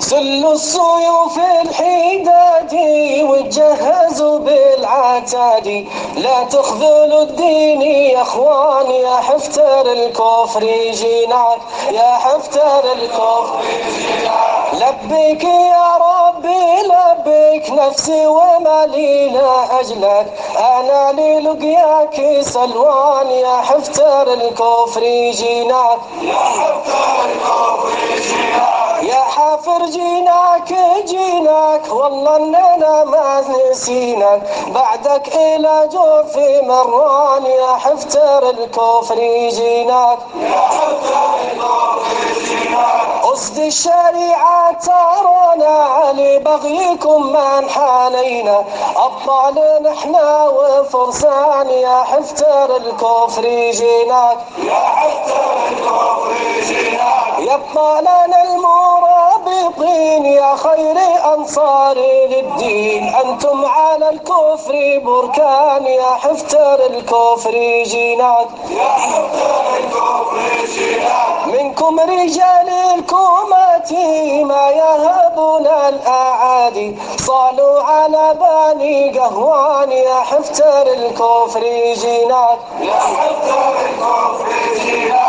سلوا السيوف الحداد وتجهزوا بالعتاد. لا تخذلوا الدين يا إخوان يا حفتر الكفر يجينا يا حفتر الكفر لبيك يا ربي لبيك نفسي ومالي لاجلك أنا للقياك سلوان يا حفتر الكفر يجينا يا حفتر الكفر يجينا يا حافر جيناك جيناك والله إننا ما نسيناك. بعدك إلى جوف مروان يا حفتر الكفر يجيناك يا حفتر الكفر يجيناك قصد الشريعة ترانا علي بغيكم ما انحالينا أبطال نحنا وفرسان يا حفتر الكفر يجيناك يا حفتر الكفر يجيناك يبقى لنا المرابطين يا خير أنصار للدين. أنتم على الكفر بركان. يا حفتر الكفر يجيناك يا حفتر الكفر يجيناك منكم رجال الكوماتي ما يهبون الأعادي صالوا على بني قهوان. يا حفتر الكفر يجيناك يا حفتر الكفر يجيناك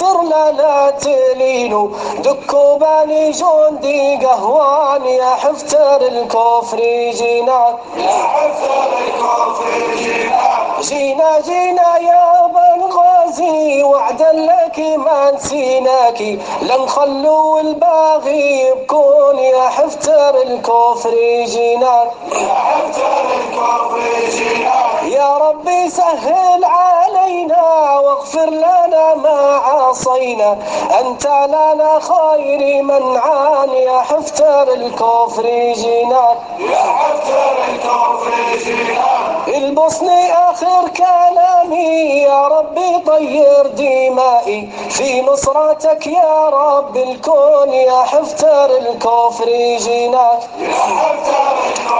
قوموا لا تلينوا دكوا بني جندي قهوان يا حفتر الكفر يجيناك يا حفتر الكفر يجيناك جينا جينا يا بن غازي وعدا لك ما نسيناك لن خلوا الباغي يبكون يا حفتر الكفر يجيناك يا حفتر الكفر يجيناك يا ربي سهل علينا واغفر لنا ما عصينا. أنت لنا خير منعان يا حفتر الكفر يجيناك يا حفتر الكفر يجيناك البصني آخر كلامي. يا ربي طير دمائي. في نصرتك يا رب الكون. يا حفتر الكفر يجيناك يا حفتر الكفر